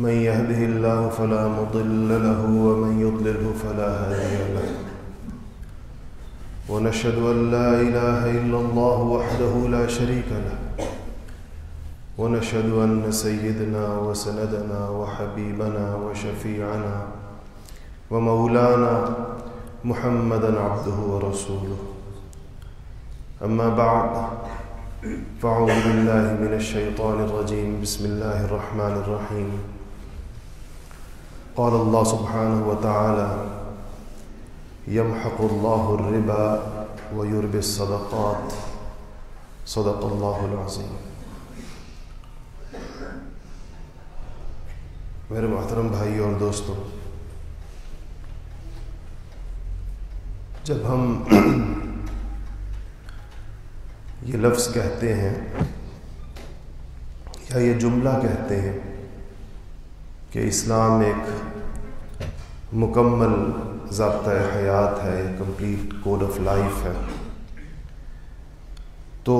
من يهده الله فلا مضل له ومن يضلله فلا هادي له. ونشهد أن لا إله إلا الله وحده لا شريك له. ونشهد أن سيدنا وسندنا وحبيبنا وشفيعنا ومولانا محمدا عبده ورسوله. أما بعد، فأعوذ بالله من الشيطان الرجيم. بسم الله الرحمن الرحيم. قال الله سبحانه وتعالى يمحق الله الربا ويربي الصدقات. صدق الله العظيم میرے محترم بھائی اور دوستوں، جب ہم یہ لفظ کہتے ہیں یا یہ جملہ کہتے ہیں کہ اسلام ایک مکمل ضابطۂ حیات ہے کمپلیٹ کوڈ آف لائف ہے۔ تو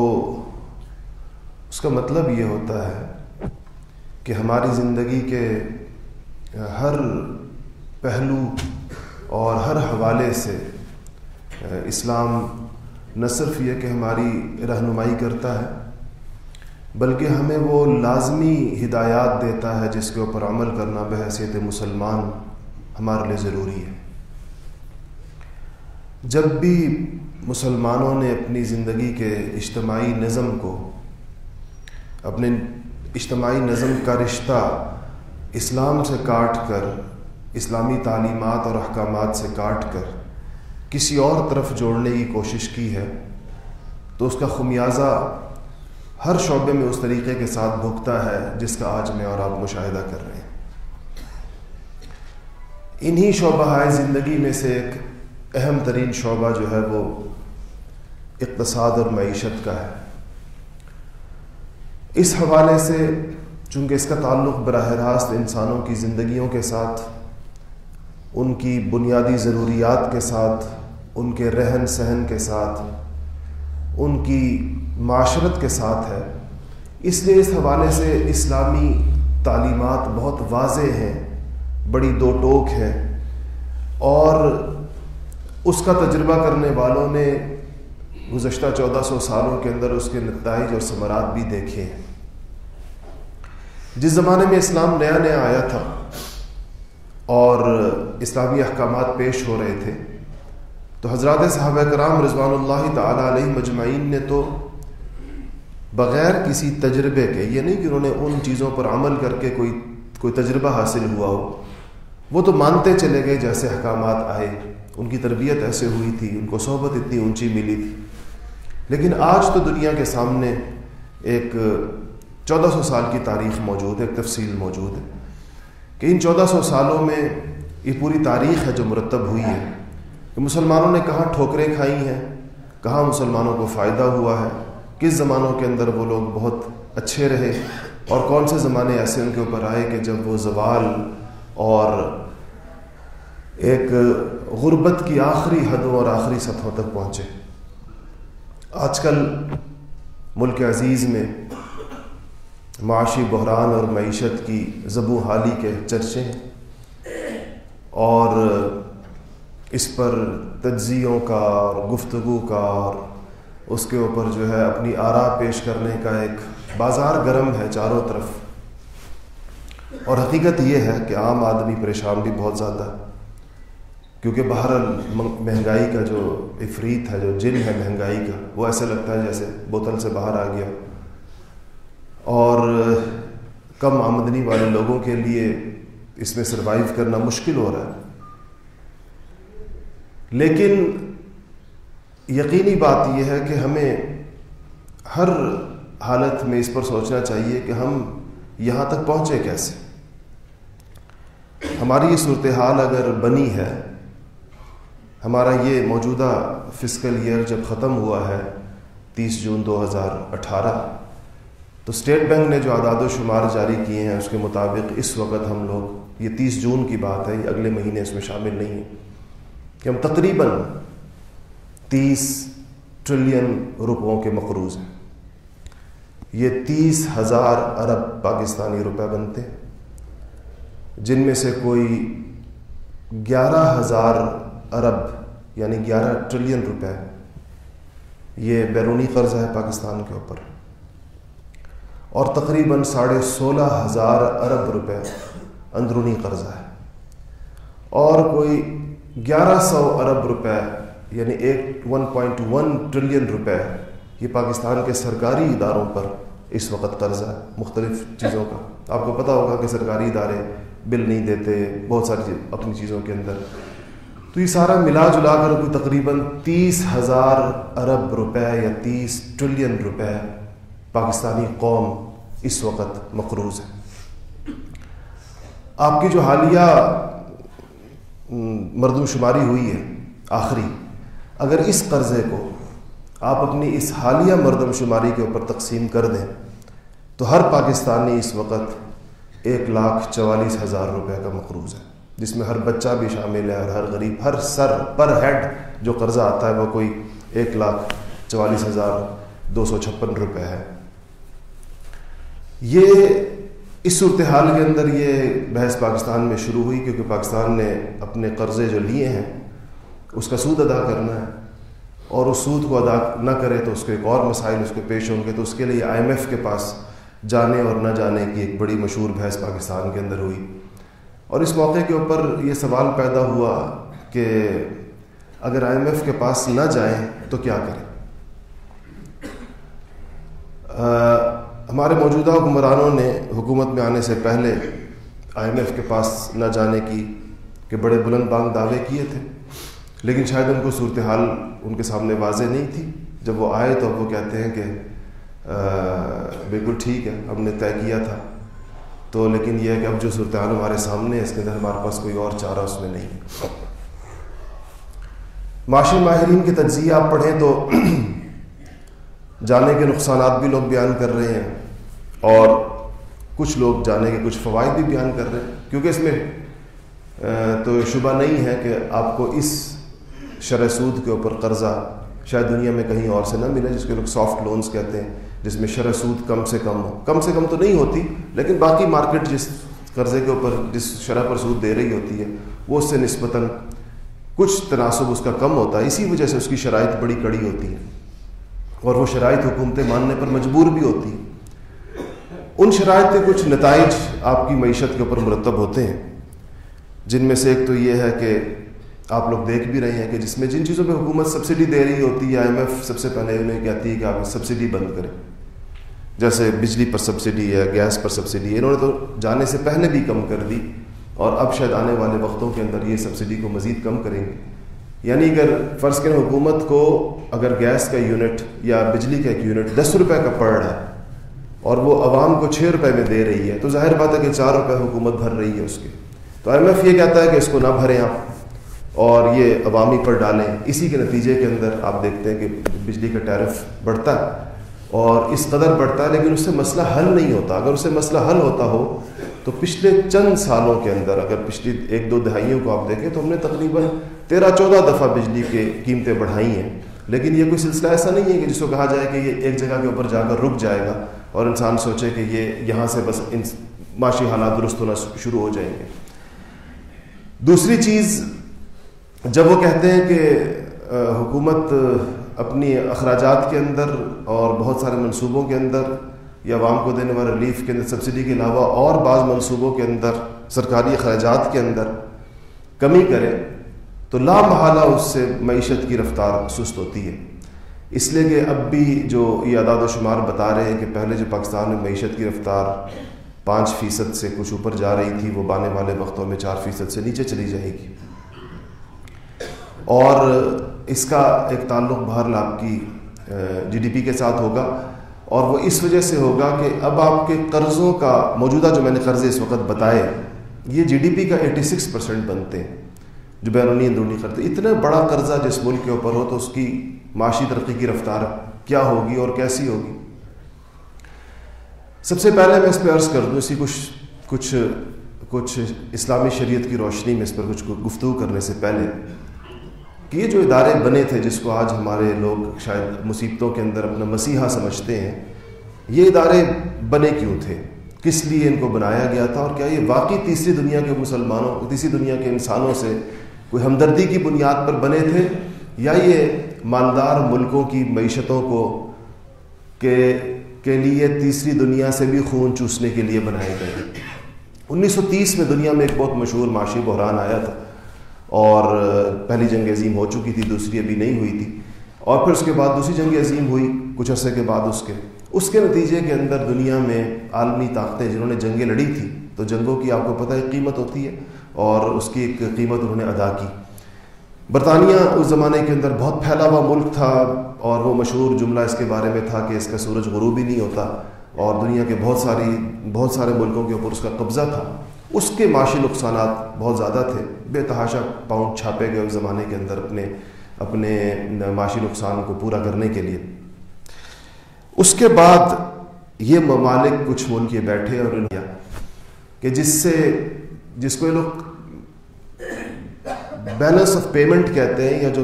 اس کا مطلب یہ ہوتا ہے کہ ہماری زندگی کے ہر پہلو اور ہر حوالے سے اسلام نہ صرف یہ کہ ہماری رہنمائی کرتا ہے بلکہ ہمیں وہ لازمی ہدایات دیتا ہے جس کے اوپر عمل کرنا بحیثیت مسلمان ہمارے لیے ضروری ہے۔ جب بھی مسلمانوں نے اپنی زندگی کے اجتماعی نظم کو، اپنے اجتماعی نظم کا رشتہ اسلام سے کاٹ کر، اسلامی تعلیمات اور احکامات سے کاٹ کر کسی اور طرف جوڑنے کی کوشش کی ہے، تو اس کا خمیازہ ہر شعبے میں اس طریقے کے ساتھ بھگتا ہے جس کا آج میں اور آپ مشاہدہ کر رہے ہیں۔ انہی شعبہ زندگی میں سے ایک اہم ترین شعبہ جو ہے وہ اقتصاد اور معیشت کا ہے۔ اس حوالے سے چونکہ اس کا تعلق براہ راست انسانوں کی زندگیوں کے ساتھ، ان کی بنیادی ضروریات کے ساتھ، ان کے رہن سہن کے ساتھ، ان کی معاشرت کے ساتھ ہے۔ اس لیے اس حوالے سے اسلامی تعلیمات بہت واضح ہیں، بڑی دو ٹوک ہیں اور اس کا تجربہ کرنے والوں نے گزشتہ چودہ سو سالوں کے اندر اس کے نتائج اور ثمرات بھی دیکھے ہیں۔ جس زمانے میں اسلام نیا نیا آیا تھا اور اسلامی احکامات پیش ہو رہے تھے، تو حضرات صحابہ کرام رضوان اللہ تعالیٰ علیہ مجمعین نے تو بغیر کسی تجربے کے، یہ نہیں کہ انہوں نے ان چیزوں پر عمل کر کے کوئی کوئی تجربہ حاصل ہوا ہو۔ وہ تو مانتے چلے گئے جیسے احکامات آئے۔ ان کی تربیت ایسے ہوئی تھی، ان کو صحبت اتنی اونچی ملی تھی۔ لیکن آج تو دنیا کے سامنے ایک چودہ سو سال کی تاریخ موجود ہے، ایک تفصیل موجود ہے کہ ان چودہ سو سالوں میں یہ پوری تاریخ ہے جو مرتب ہوئی ہے کہ مسلمانوں نے کہاں ٹھوکریں کھائی ہیں، کہاں مسلمانوں کو فائدہ ہوا ہے۔ کس زمانوں کے اندر وہ لوگ بہت اچھے رہے اور کون سے زمانے ایسے ان کے اوپر آئے کہ جب وہ زوال اور ایک غربت کی آخری حدوں اور آخری سطحوں تک پہنچے۔ آج کل ملک عزیز میں معاشی بحران اور معیشت کی زبو حالی کے چرچے ہیں اور اس پر تجزیوں کا اور گفتگو کا اور اس کے اوپر جو ہے اپنی آرا پیش کرنے کا ایک بازار گرم ہے چاروں طرف۔ اور حقیقت یہ ہے کہ عام آدمی پریشان بھی بہت زیادہ ہے۔ کیونکہ باہر مہنگائی کا جو افریت ہے، جو جن ہے مہنگائی کا، وہ ایسے لگتا ہے جیسے بوتل سے باہر آ گیا۔ اور کم آمدنی والے لوگوں کے لیے اس میں سروائیو کرنا مشکل ہو رہا ہے۔ لیکن یقینی بات یہ ہے کہ ہمیں ہر حالت میں اس پر سوچنا چاہیے کہ ہم یہاں تک پہنچے کیسے۔ ہماری یہ صورتحال اگر بنی ہے، ہمارا یہ موجودہ فزیکل ایئر جب ختم ہوا ہے تیس جون دو ہزار اٹھارہ، تو اسٹیٹ بینک نے جو اعداد و شمار جاری کیے ہیں، اس کے مطابق اس وقت ہم لوگ، یہ تیس جون کی بات ہے، یہ اگلے مہینے اس میں شامل نہیں ہے کہ ہم تقریباً تیس ٹریلین روپوں کے مقروض ہیں۔ یہ تیس ہزار ارب پاکستانی روپے بنتے ہیں۔ جن میں سے کوئی گیارہ ہزار ارب یعنی گیارہ ٹریلین روپے یہ بیرونی قرضہ ہے پاکستان کے اوپر۔ اور تقریباً ساڑھے سولہ ہزار ارب روپے اندرونی قرضہ ہے۔ اور کوئی گیارہ سو ارب روپے یعنی ایک ون پوائنٹ ون ٹریلین روپے یہ پاکستان کے سرکاری اداروں پر اس وقت قرضہ ہے، مختلف چیزوں کا۔ آپ کو پتہ ہوگا کہ سرکاری ادارے بل نہیں دیتے، بہت ساری اپنی چیزوں کے اندر۔ تو یہ سارا ملا جلا کر کوئی تقریباً تیس ہزار ارب روپے یا تیس ٹریلین روپے پاکستانی قوم اس وقت مقروض ہے۔ آپ کی جو حالیہ مردم شماری ہوئی ہے، آخری اگر اس قرضے کو آپ اپنی اس حالیہ مردم شماری کے اوپر تقسیم کر دیں، تو ہر پاکستانی اس وقت ایک لاکھ چوالیس ہزار روپے کا مقروض ہے، جس میں ہر بچہ بھی شامل ہے اور ہر غریب، ہر سر پر ہیڈ جو قرضہ آتا ہے، وہ کوئی ایک لاکھ چوالیس ہزار دو سو چھپن روپے ہے۔ یہ اس صورتحال کے اندر یہ بحث پاکستان میں شروع ہوئی، کیونکہ پاکستان نے اپنے قرضے جو لیے ہیں اس کا سود ادا کرنا ہے۔ اور اس سود کو ادا نہ کرے تو اس کے ایک اور مسائل اس کے پیش ہوں گے۔ تو اس کے لیے آئی ایم ایف کے پاس جانے اور نہ جانے کی ایک بڑی مشہور بحث پاکستان کے اندر ہوئی۔ اور اس موقع کے اوپر یہ سوال پیدا ہوا کہ اگر آئی ایم ایف کے پاس نہ جائیں تو کیا کریں؟ ہمارے موجودہ حکمرانوں نے حکومت میں آنے سے پہلے آئی ایم ایف کے پاس نہ جانے کی کہ بڑے بلند بانگ دعوے کیے تھے۔ لیکن شاید ان کو صورتحال ان کے سامنے واضح نہیں تھی۔ جب وہ آئے تو اب وہ کہتے ہیں کہ بالکل ٹھیک ہے، ہم نے طے کیا تھا۔ تو لیکن یہ ہے کہ اب جو صورتحال ہمارے سامنے ہے، اس کے اندر ہمارے پاس کوئی اور چارہ اس میں نہیں معاشی ماہرین کے تجزیہ آپ پڑھیں تو جانے کے نقصانات بھی لوگ بیان کر رہے ہیں اور کچھ لوگ جانے کے کچھ فوائد بھی بیان کر رہے ہیں۔ کیونکہ اس میں تو شبہ نہیں ہے کہ آپ کو اس شرح سود کے اوپر قرضہ شاید دنیا میں کہیں اور سے نہ ملے، جس کے لوگ سافٹ لونز کہتے ہیں، جس میں شرح سود کم سے کم ہو۔ کم سے کم تو نہیں ہوتی، لیکن باقی مارکیٹ جس قرضے کے اوپر، جس شرح پر سود دے رہی ہوتی ہے، وہ اس سے نسبتاً کچھ تناسب اس کا کم ہوتا ہے۔ اسی وجہ سے اس کی شرائط بڑی کڑی ہوتی ہے اور وہ شرائط حکومتیں ماننے پر مجبور بھی ہوتی ہیں۔ ان شرائط کے کچھ نتائج آپ کی معیشت کے اوپر مرتب ہوتے ہیں۔ جن میں سے ایک تو یہ ہے کہ آپ لوگ دیکھ بھی رہے ہیں کہ جس میں جن چیزوں پہ حکومت سبسڈی دے رہی ہوتی ہے آئی ایم ایف سب سے پہلے انہیں کہتی ہے کہ آپ سبسڈی بند کریں۔ جیسے بجلی پر سبسڈی ہے، گیس پر سبسڈی ہے، انہوں نے تو جانے سے پہلے بھی کم کر دی اور اب شاید آنے والے وقتوں کے اندر یہ سبسڈی کو مزید کم کریں گے۔ یعنی اگر فرض کریں حکومت کو اگر گیس کا یونٹ یا بجلی کا ایک یونٹ دس روپے کا پڑ رہا ہے اور وہ عوام کو چھ روپے میں دے رہی ہے، تو ظاہر بات ہے کہ چار روپے حکومت بھر رہی ہے اس کے۔ تو ایم ایف یہ کہتا ہے کہ اس کو نہ بھریں آپ۔ اور یہ عوامی پر ڈالیں۔ اسی کے نتیجے کے اندر آپ دیکھتے ہیں کہ بجلی کا ٹیرف بڑھتا ہے اور اس قدر بڑھتا ہے لیکن اس سے مسئلہ حل نہیں ہوتا۔ اگر اس سے مسئلہ حل ہوتا ہو، تو پچھلے چند سالوں کے اندر اگر پچھلی ایک دو دہائیوں کو آپ دیکھیں، تو ہم نے تقریباً تیرہ چودہ دفعہ بجلی کے قیمتیں بڑھائی ہیں۔ لیکن یہ کوئی سلسلہ ایسا نہیں ہے کہ جس کو کہا جائے کہ یہ ایک جگہ کے اوپر جا کر رک جائے گا اور انسان سوچے کہ یہ یہاں سے بس ان معاشی حالات درست ہونا شروع ہو جائیں گے۔ دوسری چیز جب وہ کہتے ہیں کہ حکومت اپنی اخراجات کے اندر اور بہت سارے منصوبوں کے اندر یا عوام کو دینے والے ریلیف کے اندر، سبسڈی کے علاوہ اور بعض منصوبوں کے اندر، سرکاری اخراجات کے اندر کمی کرے، تو لا محالہ اس سے معیشت کی رفتار سست ہوتی ہے۔ اس لیے کہ اب بھی جو یہ اعداد و شمار بتا رہے ہیں کہ پہلے جو پاکستان میں معیشت کی رفتار پانچ فیصد سے کچھ اوپر جا رہی تھی، وہ بانے والے وقتوں میں چار فیصد سے نیچے چلی جائے گی۔ اور اس کا ایک تعلق بہرحال آپ کی جی ڈی پی کے ساتھ ہوگا۔ اور وہ اس وجہ سے ہوگا کہ اب آپ کے قرضوں کا موجودہ جو میں نے قرضے اس وقت بتائے، یہ جی ڈی پی کا ایٹی سکس پرسینٹ بنتے ہیں، جو بیرونی اندرونی خرچ اتنا بڑا قرضہ جس ملک کے اوپر ہو تو اس کی معاشی ترقی کی رفتار کیا ہوگی اور کیسی ہوگی؟ سب سے پہلے میں اس پہ عرض کر دوں، اسی کچھ کچھ کچھ اسلامی شریعت کی روشنی میں اس پر کچھ گفتگو کرنے سے پہلے کہ یہ جو ادارے بنے تھے جس کو آج ہمارے لوگ شاید مصیبتوں کے اندر اپنا مسیحا سمجھتے ہیں، یہ ادارے بنے کیوں تھے؟ کس لیے ان کو بنایا گیا تھا؟ اور کیا یہ واقعی تیسری دنیا کے مسلمانوں، تیسری دنیا کے انسانوں سے کوئی ہمدردی کی بنیاد پر بنے تھے؟ یا یہ مالدار ملکوں کی معیشتوں کو کے کے لیے تیسری دنیا سے بھی خون چوسنے کے لیے بنائے گئے انیس سو تیس میں دنیا میں ایک بہت مشہور معاشی بحران آیا تھا۔ اور پہلی جنگ عظیم ہو چکی تھی، دوسری ابھی نہیں ہوئی تھی۔ اور پھر اس کے بعد دوسری جنگ عظیم ہوئی، کچھ عرصے کے بعد اس کے۔ اس کے نتیجے کے اندر دنیا میں عالمی طاقتیں، جنہوں نے جنگیں لڑی تھی، تو جنگوں کی آپ کو پتہ ہے، قیمت ہوتی ہے اور اس کی ایک قیمت انہوں نے ادا کی۔ برطانیہ اس زمانے کے اندر بہت پھیلا ہوا ملک تھا اور وہ مشہور جملہ اس کے بارے میں تھا کہ اس کا سورج غروب ہی نہیں ہوتا اور دنیا کے بہت ساری، بہت سارے ملکوں کے اوپر اس کا قبضہ تھا۔ اس کے معاشی نقصانات بہت زیادہ تھے۔ بے تحاشا پاؤنڈ چھاپے گئے اس زمانے کے اندر اپنے اپنے معاشی نقصان کو پورا کرنے کے لیے۔ اس کے بعد یہ ممالک کچھ ملک یہ بیٹھے اور انہوں کہ جس سے، جس کو یہ لوگ بیلنس آف پیمنٹ کہتے ہیں یا جو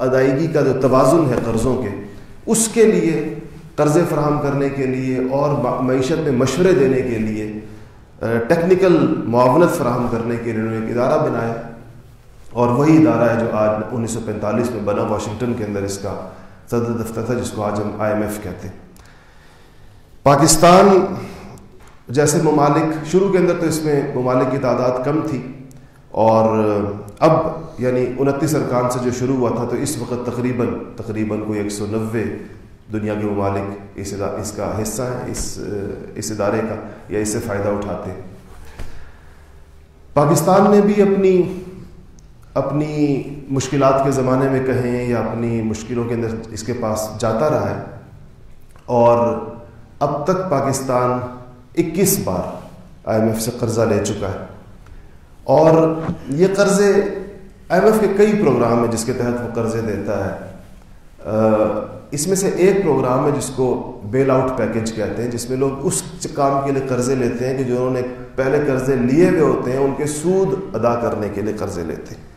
ادائیگی کا جو توازن ہے قرضوں کے، اس کے لیے قرضے فراہم کرنے کے لیے اور معیشت میں مشورے دینے کے لیے ٹیکنیکل معاونت فراہم کرنے کے لیے انہوں نے ایک ادارہ بنایا اور وہی ادارہ ہے جو آج انیس سو پینتالیس میں بنا واشنگٹن کے اندر اس کا صدر دفتر تھا، جس کو آج ہم آئی ایم ایف کہتے ہیں۔ پاکستان جیسے ممالک، شروع کے اندر تو اس میں ممالک کی تعداد کم تھی اور اب یعنی انتیس ارکان سے جو شروع ہوا تھا تو اس وقت تقریباً تقریباً کوئی ایک سو نوے دنیا کے ممالک اس اس کا حصہ ہیں، اس اس ادارے کا یا اس سے فائدہ اٹھاتے ہیں۔ پاکستان نے بھی اپنی اپنی مشکلات کے زمانے میں کہیں یا اپنی مشکلوں کے اندر اس کے پاس جاتا رہا ہے۔ اور اب تک پاکستان اکیس بار آئی ایم ایف سے قرضہ لے چکا ہے۔ اور یہ قرضے آئی ایم ایف کے کئی پروگرام ہیں جس کے تحت وہ قرضے دیتا ہے۔ اس میں سے ایک پروگرام ہے جس کو بیل آؤٹ پیکج کہتے ہیں، جس میں لوگ اس کام کے لیے قرضے لیتے ہیں کہ جو انہوں نے پہلے قرضے لیے ہوئے ہوتے ہیں، ان کے سود ادا کرنے کے لیے قرضے لیتے ہیں۔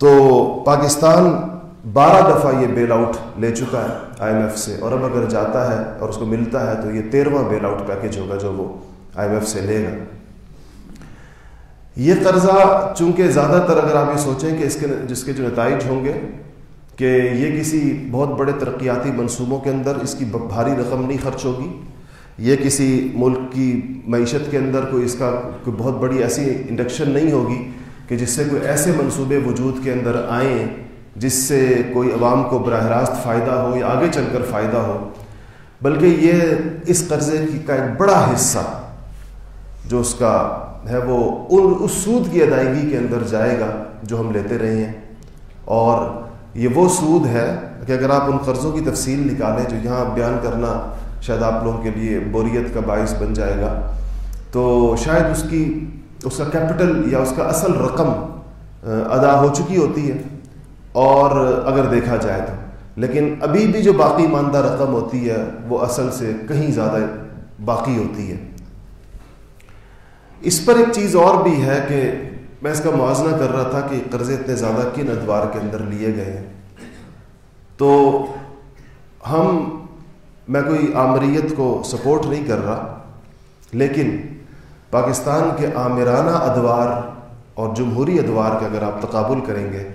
تو پاکستان بارہ دفعہ یہ بیل آؤٹ لے چکا ہے آئی ایم ایف سے، اور اب اگر جاتا ہے اور اس کو ملتا ہے تو یہ تیرواں بیل آؤٹ پیکج ہوگا جو وہ آئی ایم ایف سے لے گا۔ یہ قرضہ چونکہ زیادہ تر اگر آپ یہ سوچیں کہ اس کے جس کے جو نتائج ہوں گے کہ یہ کسی بہت بڑے ترقیاتی منصوبوں کے اندر اس کی بھاری رقم نہیں خرچ ہوگی، یہ کسی ملک کی معیشت کے اندر کوئی اس کا کوئی بہت بڑی ایسی انڈکشن نہیں ہوگی کہ جس سے کوئی ایسے منصوبے وجود کے اندر آئیں جس سے کوئی عوام کو براہ راست فائدہ ہو یا آگے چل کر فائدہ ہو۔ بلکہ یہ اس قرضے کی کا ایک بڑا حصہ جو اس کا ہے وہ اس سود کی ادائیگی کے اندر جائے گا جو ہم لیتے رہے ہیں۔ اور یہ وہ سود ہے کہ اگر آپ ان قرضوں کی تفصیل نکالیں جو یہاں بیان کرنا شاید آپ لوگوں کے لیے بوریت کا باعث بن جائے گا، تو شاید اس کی، اس کا کیپٹل یا اس کا اصل رقم ادا ہو چکی ہوتی ہے اور اگر دیکھا جائے تو۔ لیکن ابھی بھی جو باقی ماندہ رقم ہوتی ہے، وہ اصل سے کہیں زیادہ باقی ہوتی ہے۔ اس پر ایک چیز اور بھی ہے کہ میں اس کا موازنہ کر رہا تھا کہ قرضے اتنے زیادہ کن ادوار کے اندر لیے گئے ہیں۔ تو ہم، میں کوئی آمریت کو سپورٹ نہیں کر رہا، لیکن پاکستان کے آمرانہ ادوار اور جمہوری ادوار کا اگر آپ تقابل کریں گے،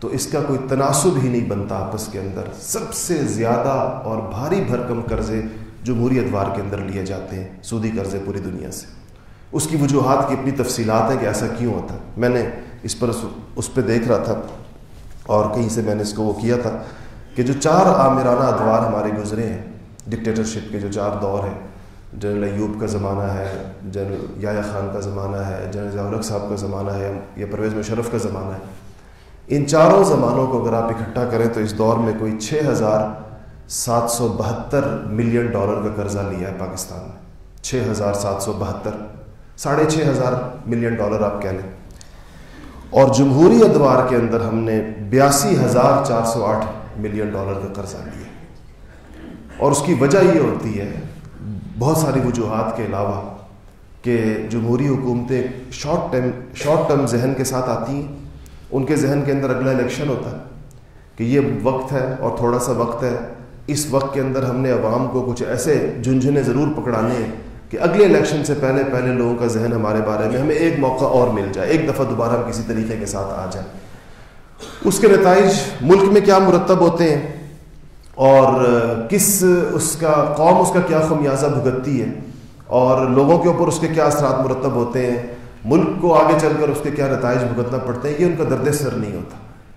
تو اس کا کوئی تناسب ہی نہیں بنتا آپس کے اندر۔ سب سے زیادہ اور بھاری بھرکم قرضے جمہوری ادوار کے اندر لیے جاتے ہیں سودی قرضے پوری دنیا سے۔ اس کی وجوہات کی اپنی تفصیلات ہیں کہ ایسا کیوں ہوتا ہے۔ میں نے اس پر اس پہ دیکھ رہا تھا اور کہیں سے میں نے اس کو وہ کیا تھا کہ جو چار عامرانہ ادوار ہمارے گزرے ہیں ڈکٹیٹرشپ کے جو چار دور ہیں، جنرل ایوب کا زمانہ ہے، جنرل یا خان کا زمانہ ہے، جنرل ضیاء صاحب کا زمانہ ہے، یا پرویز مشرف کا زمانہ ہے۔ ان چاروں زمانوں کو اگر آپ اکٹھا کریں تو اس دور میں کوئی چھ ہزار سات سو بہتر ملین ڈالر کا قرضہ لیا ہے پاکستان نے۔ چھ ہزار سات سو بہتر۔ ساڑھے چھ ہزار ملین ڈالر آپ کہہ لیں۔ اور جمہوری ادوار کے اندر ہم نے بیاسی ہزار چار سو آٹھ ملین ڈالر کا قرضہ لیا۔ اور اس کی وجہ یہ ہوتی ہے، بہت ساری وجوہات کے علاوہ کہ جمہوری حکومتیں شارٹ ٹائم شارٹ ٹرم ذہن کے ساتھ آتی ہیں۔ ان کے ذہن کے اندر اگلا الیکشن ہوتا ہے کہ یہ وقت ہے اور تھوڑا سا وقت ہے۔ اس وقت کے اندر ہم نے عوام کو کچھ ایسے جھنجھنے ضرور پکڑانے ہیں کہ اگلے الیکشن سے پہلے پہلے لوگوں کا ذہن ہمارے بارے میں ہمیں ایک موقع اور مل جائے، ایک دفعہ دوبارہ ہم کسی طریقے کے ساتھ آ جائیں۔ اس کے نتائج ملک میں کیا مرتب ہوتے ہیں اور کس اس کا قوم اس کا کیا خمیازہ بھگتتی ہے اور لوگوں کے اوپر اس کے کیا اثرات مرتب ہوتے ہیں، ملک کو آگے چل کر اس کے کیا نتائج بھگتنا پڑتے ہیں، یہ ان کا درد سر نہیں ہوتا۔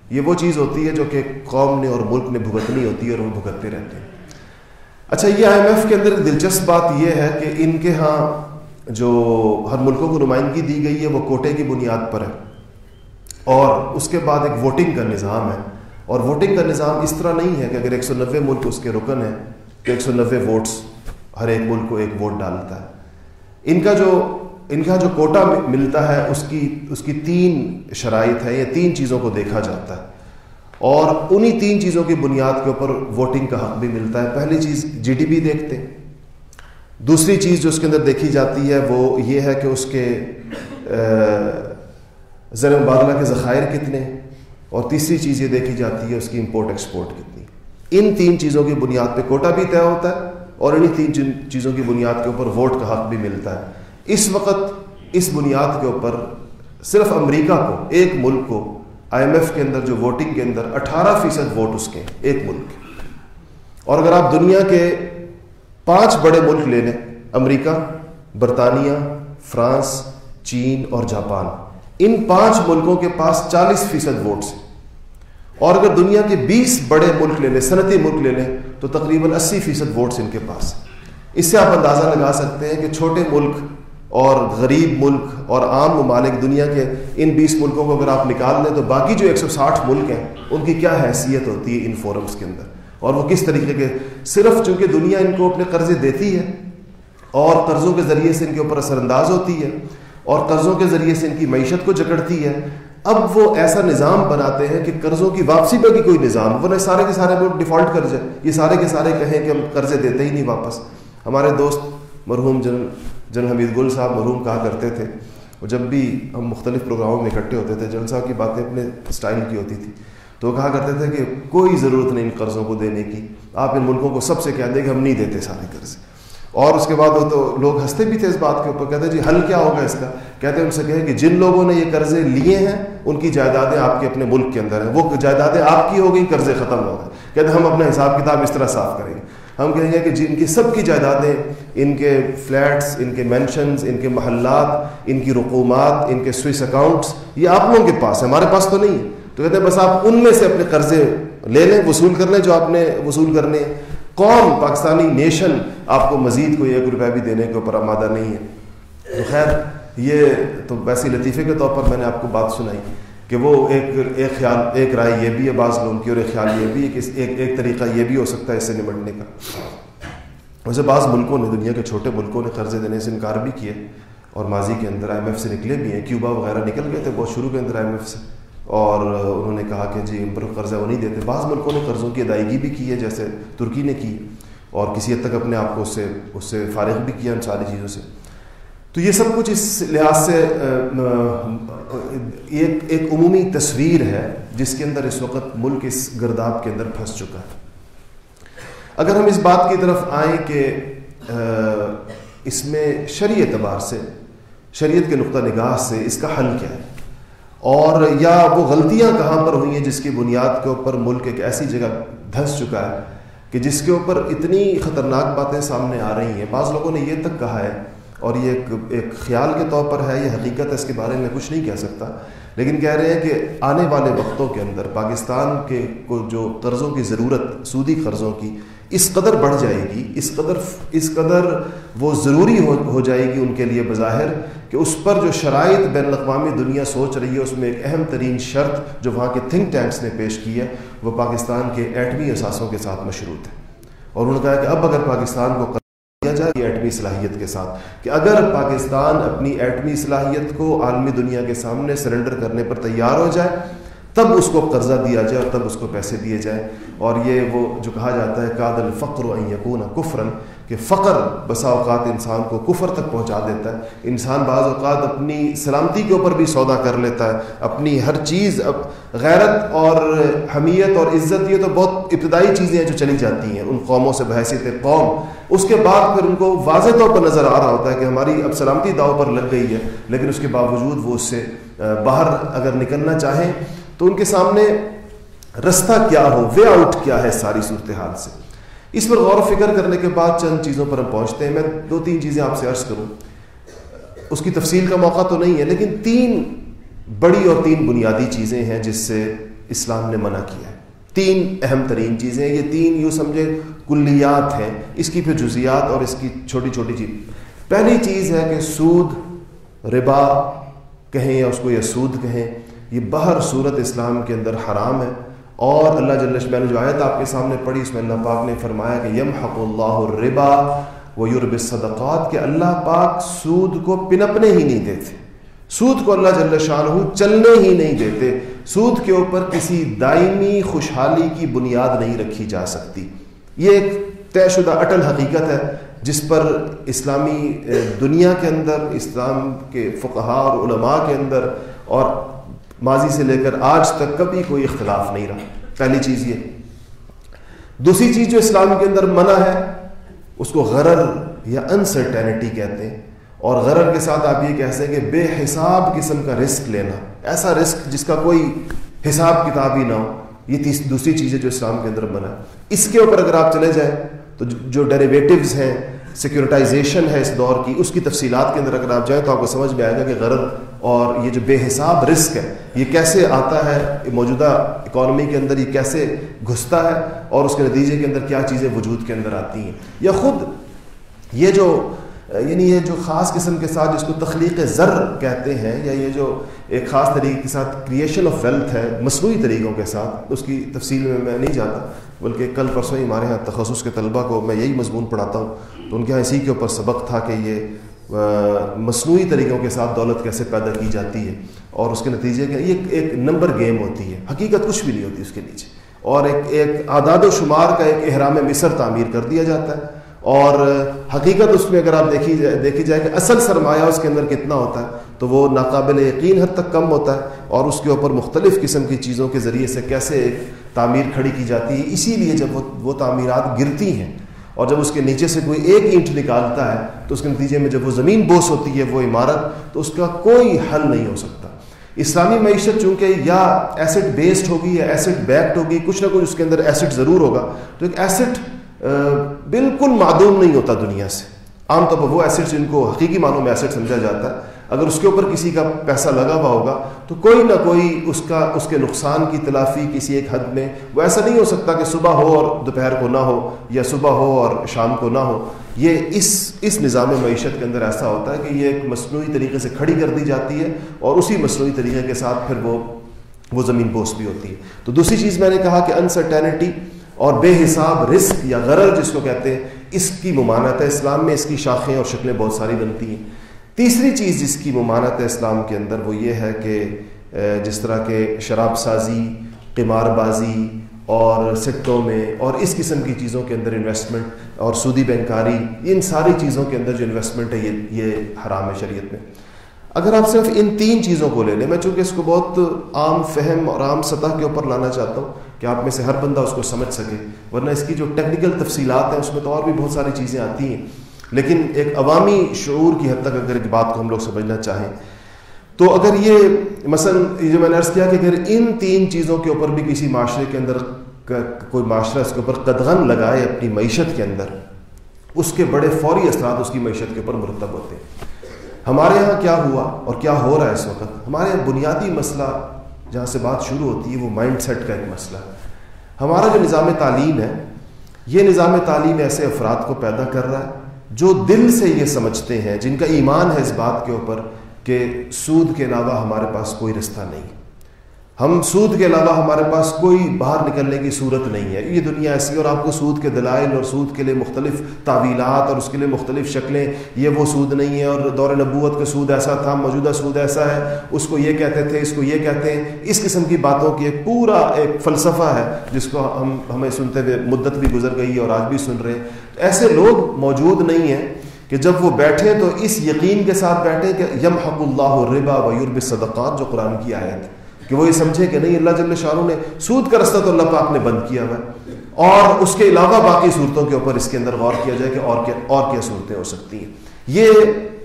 یہ وہ چیز ہوتی ہے جو کہ قوم نے اور ملک نے بھگتنی ہوتی ہے اور وہ بھگتتے رہتے ہیں۔ اچھا یہ آئی ایم ایف کے اندر دلچسپ بات یہ ہے کہ ان کے ہاں جو ہر ملکوں کو نمائندگی دی گئی ہے، وہ کوٹے کی بنیاد پر ہے۔ اور اس کے بعد ایک ووٹنگ کا نظام ہے۔ اور ووٹنگ کا نظام اس طرح نہیں ہے کہ اگر ایک سو نوے ملک اس کے رکن ہیں، تو ایک سو نوے ووٹس ہر ایک ملک کو ایک ووٹ ڈالتا ہے۔ ان کا جو، ان کا جو کوٹا ملتا ہے، اس کی اس کی تین شرائط ہے یہ تین چیزوں کو دیکھا جاتا ہے۔ اور انہی تین چیزوں کی بنیاد کے اوپر ووٹنگ کا حق بھی ملتا ہے۔ پہلی چیز جی ڈی پی دیکھتے ہیں۔ دوسری چیز جو اس کے اندر دیکھی جاتی ہے وہ یہ ہے کہ اس کے زر مبادلہ کے ذخائر کتنے اور تیسری چیز یہ دیکھی جاتی ہے اس کی امپورٹ ایکسپورٹ کتنی۔ ان تین چیزوں کی بنیاد پہ کوٹا بھی طے ہوتا ہے اور انہی تین چیزوں کی بنیاد کے اوپر ووٹ کا حق بھی ملتا ہے۔ اس وقت اس بنیاد کے اوپر صرف امریکہ کو، ایک ملک کو آئی ایم ایف کے اندر جو ووٹنگ کے اندر اٹھارہ فیصد ووٹ اس کے ایک ملک اور اگر آپ دنیا کے پانچ بڑے ملک لے لیں، امریکہ، برطانیہ، فرانس، چین اور جاپان، ان پانچ ملکوں کے پاس چالیس فیصد ووٹس ہیں۔ اور اگر دنیا کے بیس بڑے ملک لے لیں، صنعتی ملک لے لیں، تو تقریباً اسی فیصد ووٹس ان کے پاس اس سے آپ اندازہ لگا سکتے ہیں کہ چھوٹے ملک اور غریب ملک اور عام ممالک دنیا کے ان بیس ملکوں کو اگر آپ نکال لیں تو باقی جو ایک سو ساٹھ ملک ہیں، ان کی کیا حیثیت ہوتی ہے ان فورمز کے اندر؟ اور وہ کس طریقے کے؟ صرف چونکہ دنیا ان کو اپنے قرضے دیتی ہے اور قرضوں کے ذریعے سے ان کے اوپر اثر انداز ہوتی ہے اور قرضوں کے ذریعے سے ان کی معیشت کو جکڑتی ہے، اب وہ ایسا نظام بناتے ہیں کہ قرضوں کی واپسی پہ بھی کوئی نظام وہ سارے کے سارے وہ ڈیفالٹ قرض ہے یہ سارے کے سارے کہیں کہ ہم قرضے دیتے ہی نہیں واپس۔ ہمارے دوست مرحوم جن جن حمید گل صاحب مرحوم کہا کرتے تھے، اور جب بھی ہم مختلف پروگراموں میں اکٹھے ہوتے تھے جن صاحب کی باتیں اپنے اسٹائل کی ہوتی تھی تو وہ کہا کرتے تھے کہ کوئی ضرورت نہیں ان قرضوں کو دینے کی، آپ ان ملکوں کو سب سے کہہ دیں کہ ہم نہیں دیتے سارے قرض۔ اور اس کے بعد وہ تو لوگ ہنستے بھی تھے اس بات کے اوپر، کہتے ہیں جی حل کیا ہوگا اس کا؟ کہتے ہیں ان سے کہیں کہ جن لوگوں نے یہ قرضے لیے ہیں، ان کی جائیدادیں آپ کے اپنے ملک کے اندر ہیں۔ وہ جائیدادیں آپ کی ہو گئی قرضے ختم ہو گئے۔ کہتے ہیں، ہم اپنا حساب کتاب اس طرح صاف کریں گے۔ ہم کہیں گے کہ جی، جن کی سب کی جائیدادیں، ان کے فلیٹس، ان کے مینشنز ان کے محلات، ان کی رقومات، ان کے سوئس اکاؤنٹس، یہ آپ لوگوں کے پاس ہے ہمارے پاس تو نہیں ہے۔ تو کہتے ہیں، بس آپ ان میں سے اپنے قرضے لے لیں، وصول کر لیں جو آپ نے وصول کرنے۔ قوم، پاکستانی نیشن، آپ کو مزید کوئی ایک روپیہ بھی دینے کے اوپر آمادہ نہیں ہے۔ تو خیر، یہ تو ویسے لطیفے کے طور پر میں نے آپ کو بات سنائی۔ کہ وہ ایک ایک خیال ایک رائے یہ بھی ہے بعض لوگوں کی اور ایک خیال یہ بھی ہے کہ ایک ایک طریقہ یہ بھی ہو سکتا ہے اس سے نمٹنے کا۔ ویسے بعض ملکوں نے، دنیا کے چھوٹے ملکوں نے قرضے دینے سے انکار بھی کیے اور ماضی کے اندر آئی ایم ایف سے نکلے بھی ہیں۔ کیوبا وغیرہ نکل گئے تھے بہت شروع کے اندر آئی ایم ایف سے۔ اور انہوں نے کہا کہ جی ان پر قرضہ وہ نہیں دیتے۔ بعض ملکوں نے قرضوں کی ادائیگی بھی کی ہے، جیسے ترکی نے کی اور کسی حد تک اپنے آپ کو اس سے اس سے فارغ بھی کیا ان ساری چیزوں سے۔ تو یہ سب کچھ اس لحاظ سے ایک ایک عمومی تصویر ہے جس کے اندر اس وقت ملک اس گرداب کے اندر پھنس چکا ہے اگر ہم اس بات کی طرف آئیں کہ اس میں شرعی اعتبار سے، شریعت کے نقطہ نگاہ سے اس کا حل کیا ہے، اور یا وہ غلطیاں کہاں پر ہوئی ہیں جس کی بنیاد کے اوپر ملک ایک ایسی جگہ دھنس چکا ہے کہ جس کے اوپر اتنی خطرناک باتیں سامنے آ رہی ہیں۔ بعض لوگوں نے یہ تک کہا ہے اور یہ ایک ایک خیال کے طور پر ہے، یہ حقیقت ہے، اس کے بارے میں کچھ نہیں کہہ سکتا۔ لیکن کہہ رہے ہیں کہ آنے والے وقتوں کے اندر پاکستان کے کو جو قرضوں کی ضرورت، سودی قرضوں کی، اس قدر بڑھ جائے گی، اس قدر اس قدر وہ ضروری ہو ہو جائے گی ان کے لیے بظاہر کہ اس پر جو شرائط بین الاقوامی دنیا سوچ رہی ہے، اس میں ایک اہم ترین شرط جو وہاں کے تھنک ٹینکس نے پیش کی ہے، وہ پاکستان کے ایٹمی اثاثوں کے ساتھ مشروط ہے۔ اور انہوں نے کہا کہ اب اگر پاکستان کو کیا جائے ایٹمی صلاحیت کے ساتھ؟ کہ اگر پاکستان اپنی ایٹمی صلاحیت کو عالمی دنیا کے سامنے سرنڈر کرنے پر تیار ہو جائے تب اس کو قرضہ دیا جائے اور تب اس کو پیسے دیے جائیں۔ اور یہ وہ جو کہا جاتا ہے قاد الفقر و یقون کفرن کہ فقر بسا اوقات انسان کو کفر تک پہنچا دیتا ہے۔ انسان بعض اوقات اپنی سلامتی کے اوپر بھی سودا کر لیتا ہے۔ اپنی ہر چیز، اب غیرت اور حمیت اور عزت، یہ تو بہت ابتدائی چیزیں ہیں جو چلی جاتی ہیں۔ ان قوموں سے بحثیت قوم۔ اس کے بعد پھر ان کو واضح طور پر نظر آ رہا ہوتا ہے کہ ہماری اب سلامتی داؤ پر لگ گئی ہے۔ لیکن اس کے باوجود وہ اس سے باہر اگر نکلنا چاہیں تو ان کے سامنے رستہ کیا ہو وے آؤٹ کیا ہے ساری صورتحال سے۔ اس پر غور و فکر کرنے کے بعد چند چیزوں پر ہم پہنچتے ہیں۔ میں دو تین چیزیں آپ سے عرض کروں۔ اس کی تفصیل کا موقع تو نہیں ہے، لیکن تین بڑی اور تین بنیادی چیزیں ہیں جس سے اسلام نے منع کیا ہے۔ تین اہم ترین چیزیں یہ تین یوں سمجھے کلیات ہیں۔ اس کی پھر جزیات اور اس کی چھوٹی چھوٹی چیز۔ پہلی چیز ہے کہ سود، ربا کہیں یا اس کو یا سود کہیں۔ یہ بہر صورت اسلام کے اندر حرام ہے اور اللہ جل میں نے جو آیت آپ کے سامنے پڑھی، اس میں اللہ پاک نے فرمایا کہ یم حق اللہ الربا وہ یورب صدقات کہ اللہ پاک سود کو پنپنے ہی نہیں دیتے۔ سود کو اللہ جل شاہ چلنے ہی نہیں دیتے۔ سود کے اوپر کسی دائمی خوشحالی کی بنیاد نہیں رکھی جا سکتی۔ یہ ایک طے شدہ اٹل حقیقت ہے، جس پر اسلامی دنیا کے اندر، اسلام کے فقہا اور علماء کے اندر اور ماضی سے لے کر آج تک کبھی کوئی اختلاف نہیں رہا۔ پہلی چیز یہ۔ دوسری چیز جو اسلام کے اندر منع ہے، اس کو غرر یا انسرٹینٹی کہتے ہیں۔ اور غرر کے ساتھ آپ یہ کہہ سکیں کہ بے حساب قسم کا رسک لینا۔ ایسا رسک جس کا کوئی حساب کتاب ہی نہ ہو۔ یہ دوسری چیز ہے جو اسلام کے اندر منع ہے۔ اس کے اوپر اگر آپ چلے جائیں تو جو ڈیریویٹیوز ہیں سیکورٹائزیشن ہے اس دور کی، اس کی تفصیلات کے اندر اگر آپ جائیں تو آپ کو سمجھ میں آئے گا کہ غرض اور یہ جو بے حساب رسک ہے، یہ کیسے آتا ہے موجودہ اکانومی کے اندر، یہ کیسے گھستا ہے اور اس کے نتیجے کے اندر کیا چیزیں وجود کے اندر آتی ہیں۔ یا خود یہ جو یعنی یہ جو خاص قسم کے ساتھ جس کو تخلیق زر کہتے ہیں، یا یہ جو ایک خاص طریقے کے ساتھ کریشن آف ویلتھ ہے، مصنوعی طریقوں کے ساتھ، اس کی تفصیل میں میں نہیں جاتا، بلکہ کل پرسوں ہی ہمارے یہاں تخصص کے طلبہ کو میں یہی مضمون پڑھاتا ہوں۔ تو ان کے یہاں اسی کے اوپر سبق تھا کہ یہ مصنوعی طریقوں کے ساتھ دولت کیسے پیدا کی جاتی ہے۔ اور اس کے نتیجے کے، یہ ایک نمبر گیم ہوتی ہے۔ حقیقت کچھ بھی نہیں ہوتی اس کے نیچے۔ اور ایک ایک اعداد و شمار کا ایک احرام مصر تعمیر کر دیا جاتا ہے۔ اور حقیقت اس میں اگر آپ دیکھی جائے دیکھی جائے کہ اصل سرمایہ اس کے اندر کتنا ہوتا ہے، تو وہ ناقابل یقین حد تک کم ہوتا ہے اور اس کے اوپر مختلف قسم کی چیزوں کے ذریعے سے کیسے ایک تعمیر کھڑی کی جاتی ہے، اسی لیے جب وہ وہ تعمیرات گرتی ہیں اور جب اس کے نیچے سے کوئی ایک اینٹ نکالتا ہے، تو اس کے نتیجے میں جب وہ زمین بوس ہوتی ہے، وہ عمارت، تو اس کا کوئی حل نہیں ہو سکتا۔ اسلامی معیشت چونکہ یا ایسٹ بیسڈ ہوگی یا ایسٹ بیکڈ ہوگی، کچھ نہ کچھ اس کے اندر ایسٹ ضرور ہوگا۔ تو ایک ایسٹ بالکل معدوم نہیں ہوتا دنیا سے۔ عام طور پر وہ ایسٹ جن کو حقیقی معنوں میں ایسٹ سمجھا جاتا ہے۔ اگر اس کے اوپر کسی کا پیسہ لگا ہوا ہوگا، تو کوئی نہ کوئی اس کا، اس کے نقصان کی تلافی کسی ایک حد میں، وہ ایسا نہیں ہو سکتا کہ صبح ہو اور دوپہر کو نہ ہو یا صبح ہو اور شام کو نہ ہو۔ یہ اس اس نظام معیشت کے اندر ایسا ہوتا ہے کہ یہ ایک مصنوعی طریقے سے کھڑی کر دی جاتی ہے اور اسی مصنوعی طریقے کے ساتھ پھر وہ وہ زمین بوس بھی ہوتی ہے۔ تو دوسری چیز میں نے کہا کہ انسرٹینٹی اور بے حساب رزق یا غرر جس کو کہتے ہیں، اس کی ممانت ہے اسلام میں، اس کی شاخیں اور شکلیں بہت ساری بنتی ہیں۔ تیسری چیز جس کی ممانت ہے اسلام کے اندر وہ یہ ہے کہ جس طرح کے شراب سازی، قمار بازی اور سٹوں میں اور اس قسم کی چیزوں کے اندر انویسٹمنٹ اور سودی بینکاری، ان ساری چیزوں کے اندر جو انویسٹمنٹ ہے، یہ یہ حرام ہے شریعت میں۔ اگر آپ صرف ان تین چیزوں کو لے لیں، میں چونکہ اس کو بہت عام فہم اور عام سطح کے اوپر لانا چاہتا ہوں کہ آپ میں سے ہر بندہ اس کو سمجھ سکے، ورنہ اس کی جو ٹیکنیکل تفصیلات ہیں، اس میں تو اور بھی بہت ساری چیزیں آتی ہیں۔ لیکن ایک عوامی شعور کی حد تک اگر ایک بات کو ہم لوگ سمجھنا چاہیں، تو اگر یہ مثلا یہ جو میں نے عرض کیا کہ اگر ان تین چیزوں کے اوپر بھی کسی معاشرے کے اندر کوئی معاشرہ اس کے اوپر قدغن لگائے اپنی معیشت کے اندر، اس کے بڑے فوری اثرات اس کی معیشت کے اوپر مرتب ہوتے۔ ہیں ہمارے یہاں کیا ہوا اور کیا ہو رہا ہے اس وقت؟ ہمارے یہاں بنیادی مسئلہ جہاں سے بات شروع ہوتی ہے، وہ مائنڈ سیٹ کا ایک مسئلہ ہے۔ ہمارا جو نظام تعلیم ہے، یہ نظام تعلیم ایسے افراد کو پیدا کر رہا ہے جو دل سے یہ سمجھتے ہیں، جن کا ایمان ہے اس بات کے اوپر کہ سود کے علاوہ ہمارے پاس کوئی رستہ نہیں۔ ہم سود کے علاوہ ہمارے پاس کوئی باہر نکلنے کی صورت نہیں ہے۔ یہ دنیا ایسی ہے اور آپ کو سود کے دلائل اور سود کے لیے مختلف تعویلات اور اس کے لیے مختلف شکلیں، یہ وہ سود نہیں ہے اور دور نبوت کا سود ایسا تھا، موجودہ سود ایسا ہے۔ اس کو یہ کہتے تھے، اس کو یہ کہتے ہیں۔ اس قسم کی باتوں کی ایک پورا ایک فلسفہ ہے، جس کو ہم، ہمیں سنتے ہوئے مدت بھی گزر گئی اور آج بھی سن رہے ہیں۔ ایسے لوگ موجود نہیں ہیں کہ جب وہ بیٹھے تو اس یقین کے ساتھ بیٹھے کہ یم حق اللہ ربا ویورب صدقات جو قرآن کی آیت کہ وہ یہ سمجھے کہ نہیں، اللہ جل شاہ نے سود کا رستہ تو اللہ پاک نے بند کیا ہوا ہے۔ اور اس کے علاوہ باقی صورتوں کے اوپر اس کے اندر غور کیا جائے کہ اور کیا اور کیا صورتیں ہو سکتی ہیں۔ یہ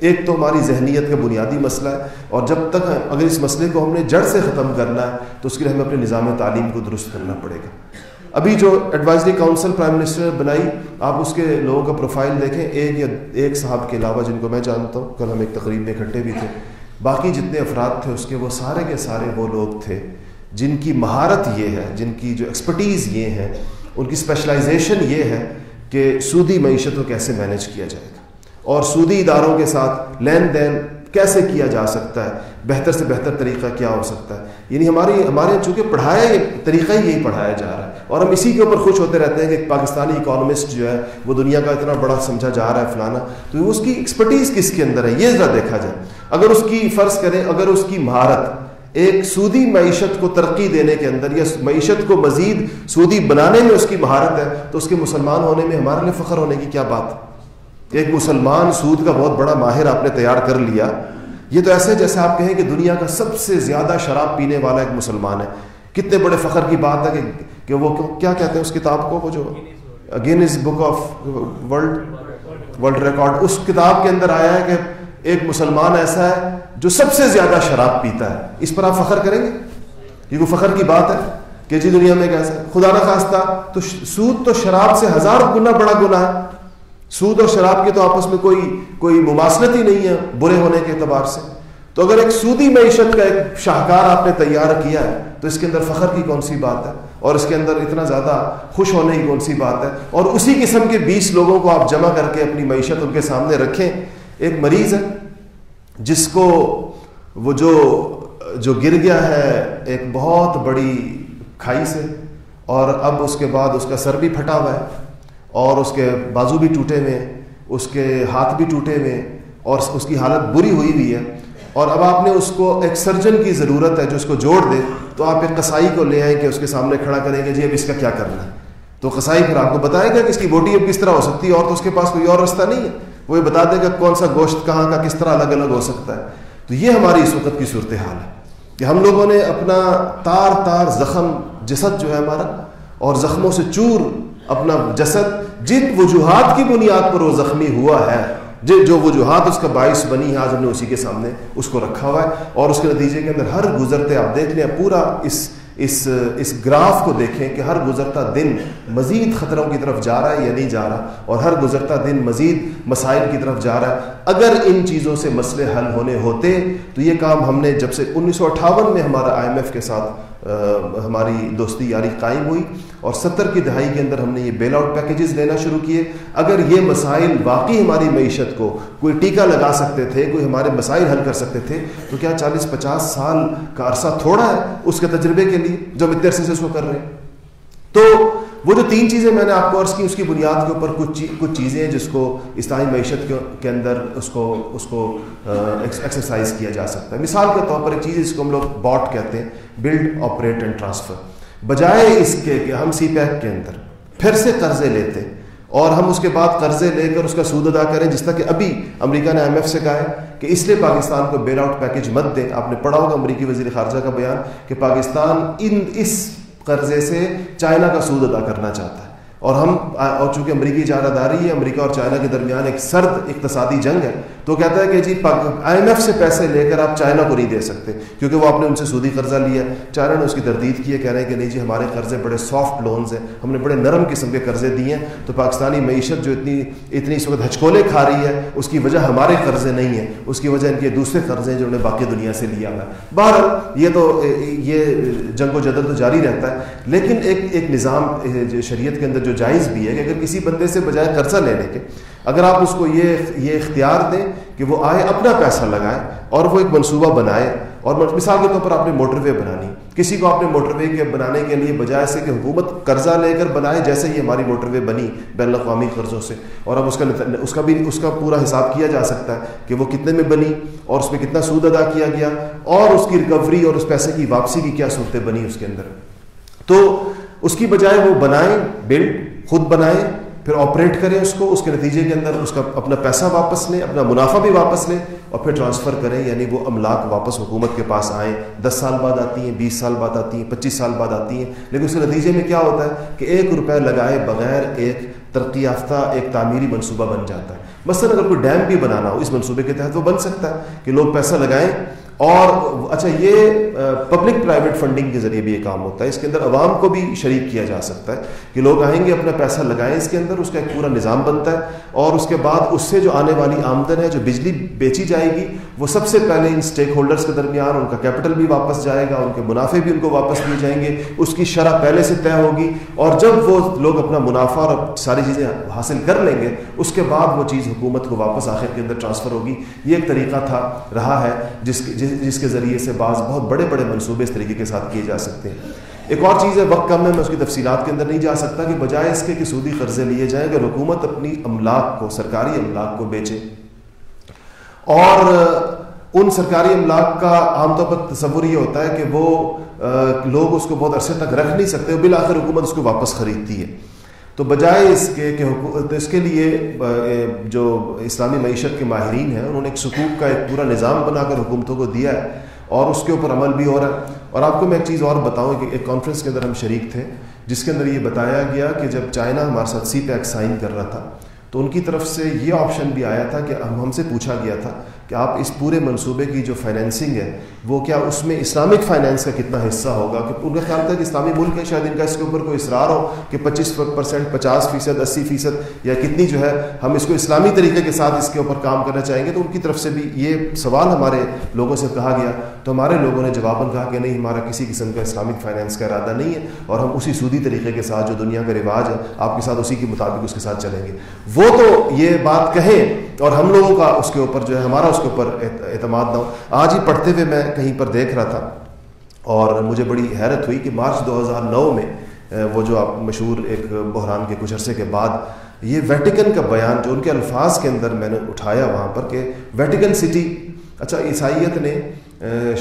ایک تو ہماری ذہنیت کا بنیادی مسئلہ ہے۔ اور جب تک اگر اس مسئلے کو ہم نے جڑ سے ختم کرنا ہے، تو اس کے لیے ہمیں اپنے نظام تعلیم کو درست کرنا پڑے گا۔ ابھی جو ایڈوائزری کاؤنسل پرائم منسٹر نے بنائی، آپ اس کے لوگوں کا پروفائل دیکھیں۔ ایک یا ایک صاحب کے علاوہ جن کو میں جانتا ہوں، کل ہم ایک تقریب میں اکٹھے بھی تھے۔ باقی جتنے افراد تھے اس کے وہ سارے کے سارے وہ لوگ تھے جن کی مہارت یہ ہے، جن کی جو ایکسپرٹیز یہ ہے، ان کی اسپیشلائزیشن یہ ہے کہ سودی معیشت کو کیسے مینج کیا جائے گا۔ اور سودی اداروں کے ساتھ لین دین کیسے کیا جا سکتا ہے؟ بہتر سے بہتر طریقہ کیا ہو سکتا ہے؟ یعنی ہماری، ہمارے چونکہ پڑھایا طریقہ ہی یہی پڑھایا جا رہا ہے۔ اور ہم اسی کے اوپر خوش ہوتے رہتے ہیں کہ پاکستانی اکانومسٹ جو ہے، وہ دنیا کا اتنا بڑا سمجھا جا رہا ہے فلانا۔ تو اس کی ایکسپرٹیز کس کے اندر ہے؟ یہ ذرا دیکھا جائے۔ اگر اس کی فرض کریں، اگر اس کی مہارت ایک سودی معیشت کو ترقی دینے کے اندر یا معیشت کو مزید سودی بنانے میں اس کی مہارت ہے، تو اس کے مسلمان ہونے میں ہمارے لیے فخر ہونے کی کیا بات؟ ایک مسلمان سود کا بہت بڑا ماہر آپ نے تیار کر لیا۔ یہ تو ایسے جیسے آپ کہیں کہ دنیا کا سب سے زیادہ شراب پینے والا ایک مسلمان ہے۔ کتنے بڑے فخر کی بات ہے کہ کہ وہ کیا کہتے ہیں اس کتاب کو؟ وہ جو Guinness book of world world record اس کتاب کے اندر آیا ہے کہ ایک مسلمان ایسا ہے جو سب سے زیادہ شراب پیتا ہے۔ اس پر آپ فخر کریں گے؟ یہ کوئی فخر کی بات ہے کہ جی دنیا میں کیسا ہے۔ خدا نہ خواستہ تو سود تو شراب سے ہزار گنا بڑا گنا ہے۔ سود اور شراب کی تو آپس میں کوئی کوئی مماثلت ہی نہیں ہے برے ہونے کے اعتبار سے۔ تو اگر ایک سودی معیشت کا ایک شاہکار آپ نے تیار کیا ہے، تو اس کے اندر فخر کی کون سی بات ہے؟ اور اس کے اندر اتنا زیادہ خوش ہونے کی کون سی بات ہے؟ اور اسی قسم کے بیس لوگوں کو آپ جمع کر کے اپنی معیشت ان کے سامنے رکھیں۔ ایک مریض ہے، جس کو وہ جو جو گر گیا ہے، ایک بہت بڑی کھائی سے، اور اب اس کے بعد اس کا سر بھی پھٹا ہوا ہے، اور اس کے بازو بھی ٹوٹے ہوئے اس کے ہاتھ بھی ٹوٹے ہوئے اور اس کی حالت بری ہوئی ہوئی ہے۔ اور اب آپ نے اس کو ایک سرجن کی ضرورت ہے، جو اس کو جوڑ دے، تو آپ ایک قصائی کو لے آئیں کہ اس کے سامنے کھڑا کریں گے جی اب اس کا کیا کرنا ہے؟ تو قصائی پھر آپ کو بتائے گا کہ اس کی بوٹی اب کس طرح ہو سکتی ہے، اور تو اس کے پاس کوئی اور رستہ نہیں ہے۔ وہ یہ بتا دے گا کون سا گوشت کہاں کا کس طرح الگ الگ ہو سکتا ہے۔ تو یہ ہماری اس وقت کی صورتحال ہے کہ ہم لوگوں نے اپنا تار تار زخم، جسد جو ہے ہمارا، اور زخموں سے چور اپنا جسد، جن وجوہات کی بنیاد پر وہ زخمی ہوا ہے، جو وجوہات اس کا باعث بنی ہے آج ہم نے اسی کے سامنے اس کو رکھا ہوا ہے۔ اور اس کے نتیجے کے اندر ہر گزرتے آپ دیکھ لیں، پورا اس اس اس گراف کو دیکھیں کہ ہر گزرتا دن مزید خطروں کی طرف جا رہا ہے یا نہیں جا رہا اور ہر گزرتا دن مزید مسائل کی طرف جا رہا ہے۔ اگر ان چیزوں سے مسئلے حل ہونے ہوتے تو یہ کام ہم نے جب سے انیس سو اٹھاون میں ہمارا آئی ایم ایف کے ساتھ ہماری دوستی یاری قائم ہوئی اور ستر کی دہائی کے اندر ہم نے یہ بیل آؤٹ پیکیجز لینا شروع کیے۔ اگر یہ مسائل واقعی ہماری معیشت کو کوئی ٹیکہ لگا سکتے تھے، کوئی ہمارے مسائل حل کر سکتے تھے، تو کیا چالیس پچاس سال کا عرصہ تھوڑا ہے اس کے تجربے کے لیے جو ہم اتنے عرصے سے اس کو کر رہے ہیں؟ تو وہ جو تین چیزیں میں نے آپ کو عرض کی، اس کی بنیاد کے اوپر کچھ کچھ چیزیں ہیں جس کو اسلامی معیشت کے اندر اس کو اس کو ایکسرسائز کیا جا سکتا ہے۔ مثال کے طور پر ایک چیز جس کو ہم لوگ باٹ کہتے ہیں بلڈ آپریٹ اینڈ ٹرانسفر بجائے اس کے کہ ہم سی پیک کے اندر پھر سے قرضے لیتے اور ہم اس کے بعد قرضے لے کر اس کا سود ادا کریں، جس طرح کہ ابھی امریکہ نے ایم ایف سے کہا ہے کہ اس لیے پاکستان کو بیل آؤٹ پیکج مت دیں۔ آپ نے پڑھا ہوگا امریکی وزیر خارجہ کا بیان کہ پاکستان ان، اس قرضے سے چائنا کا سود ادا کرنا چاہتا ہے۔ اور ہم، اور چونکہ امریکی اجارہ داری ہے، امریکہ اور چائنا کے درمیان ایک سرد اقتصادی جنگ ہے تو کہتا ہے کہ جی آئی ایم ایف سے پیسے لے کر آپ چائنا کو نہیں دے سکتے، کیونکہ وہ آپ نے ان سے سودی قرضہ لیا۔ چائنا نے اس کی تردید کی ہے، کہہ رہے ہیں کہ نہیں جی ہمارے قرضے بڑے سافٹ لونز ہیں، ہم نے بڑے نرم قسم کے قرضے دیے ہیں۔ تو پاکستانی معیشت جو اتنی اتنی اس وقت ہچکولے کھا رہی ہے، اس کی وجہ ہمارے قرضے نہیں ہیں، اس کی وجہ ان کے دوسرے قرضے ہیں جو انہیں باقی دنیا سے لیا ہوا ہے۔ بہرحال، یہ تو یہ جنگ و جدل تو جاری رہتا ہے۔ لیکن ایک ایک نظام شریعت کے اندر جو جائز بھی ہے کہ اگر کسی بندے سے بجائے قرضہ لینے کے اگر آپ اس کو یہ یہ اختیار دیں کہ وہ آئے، اپنا پیسہ لگائے اور وہ ایک منصوبہ بنائے اور مثال کے طور پر آپ نے موٹر وے بنانی، کسی کو آپ نے موٹر وے کے بنانے کے لیے بجائے سے کہ حکومت قرضہ لے کر بنائے جیسے ہی ہماری موٹر وے بنی بین الاقوامی قرضوں سے، اور اب اس کا اس کا بھی اس کا پورا حساب کیا جا سکتا ہے کہ وہ کتنے میں بنی اور اس میں کتنا سود ادا کیا گیا اور اس کی ریکوری اور اس پیسے کی واپسی کی کیا صورتیں بنی اس کے اندر۔ تو اس کی بجائے وہ بنائیں بلڈ خود بنائیں پھر آپریٹ کریں اس کو، اس کے نتیجے کے اندر اس کا اپنا پیسہ واپس لیں، اپنا منافع بھی واپس لیں اور پھر ٹرانسفر کریں یعنی وہ املاک واپس حکومت کے پاس آئیں۔ دس سال بعد آتی ہیں، بیس سال بعد آتی ہیں، پچیس سال بعد آتی ہیں۔ لیکن اس کے نتیجے میں کیا ہوتا ہے کہ ایک روپے لگائے بغیر ایک ترقی یافتہ، ایک تعمیری منصوبہ بن جاتا ہے۔ مثلاً اگر کوئی ڈیم بھی بنانا ہو، اس منصوبے کے تحت وہ بن سکتا ہے کہ لوگ پیسہ لگائیں اور اچھا یہ پبلک پرائیویٹ فنڈنگ کے ذریعے بھی یہ کام ہوتا ہے۔ اس کے اندر عوام کو بھی شریک کیا جا سکتا ہے کہ لوگ آئیں گے، اپنا پیسہ لگائیں اس کے اندر، اس کا ایک پورا نظام بنتا ہے اور اس کے بعد اس سے جو آنے والی آمدن ہے، جو بجلی بیچی جائے گی، وہ سب سے پہلے ان اسٹیک ہولڈرس کے درمیان، ان کا کیپٹل بھی واپس جائے گا، ان کے منافع بھی ان کو واپس دیے جائیں گے۔ اس کی شرح پہلے سے طے ہوگی اور جب وہ لوگ اپنا منافع اور ساری چیزیں حاصل کر لیں گے، اس کے بعد وہ چیز حکومت کو واپس آخر کے اندر ٹرانسفر ہوگی۔ یہ ایک طریقہ تھا، رہا ہے، جس جس جس کے ذریعے سے بعض بہت بڑے بڑے منصوبے اس طریقے کے ساتھ کیے جا سکتے ہیں۔ ایک اور چیز ہے، وقت کم ہے، میں اس کی تفصیلات کے اندر نہیں جا سکتا کہ بجائے اس کے کہ سودی قرضے لیے جائیں، اگر حکومت اپنی املاک کو، سرکاری املاک کو بیچے۔ اور ان سرکاری املاک کا عام طور پر تصور یہ ہوتا ہے کہ وہ لوگ اس کو بہت عرصے تک رکھ نہیں سکتے بالآخر حکومت اس کو واپس خریدتی ہے۔ تو بجائے اس کے کہ تو اس کے لیے جو اسلامی معیشت کے ماہرین ہیں، انہوں نے ایک سکوک کا ایک پورا نظام بنا کر حکومتوں کو دیا ہے اور اس کے اوپر عمل بھی ہو رہا ہے۔ اور آپ کو میں ایک چیز اور بتاؤں کہ ایک کانفرنس کے اندر ہم شریک تھے، جس کے اندر یہ بتایا گیا کہ جب چائنا ہمارے ساتھ سی پیک سائن کر رہا تھا، تو ان کی طرف سے یہ آپشن بھی آیا تھا کہ ہم ہم سے پوچھا گیا تھا کہ آپ اس پورے منصوبے کی جو فائنینسنگ ہے، وہ کیا اس میں اسلامک فائنینس کا کتنا حصہ ہوگا؟ کہ ان کا خیال تھا کہ اسلامی ملک ہے، شاید ان کا اس کے اوپر کوئی اصرار ہو کہ پچیس پرسینٹ پچاس فیصد، اسی فیصد، یا کتنی جو ہے، ہم اس کو اسلامی طریقے کے ساتھ اس کے اوپر کام کرنا چاہیں گے۔ تو ان کی طرف سے بھی یہ سوال ہمارے لوگوں سے کہا گیا۔ تو ہمارے لوگوں نے جواباً کہا کہ نہیں، ہمارا کسی قسم کا اسلامک فائنینس کا ارادہ نہیں ہے اور ہم اسی سودی طریقے کے ساتھ جو دنیا کا رواج ہے، آپ کے ساتھ اسی کے مطابق اس کے ساتھ چلیں گے۔ وہ تو یہ بات کہیں اور ہم لوگوں کا اس کے اوپر جو ہے، ہمارا اس کے اوپر اعتماد نہ ہو۔ آج ہی پڑھتے ہوئے میں کہیں پر دیکھ رہا تھا اور مجھے بڑی حیرت ہوئی کہ مارچ دو ہزار نو میں وہ جو آپ مشہور ایک بحران کے کچھ عرصے کے بعد، یہ ویٹیکن کا بیان جو ان کے الفاظ کے اندر میں نے اٹھایا وہاں پر کہ ویٹیکن سٹی اچھا عیسائیت نے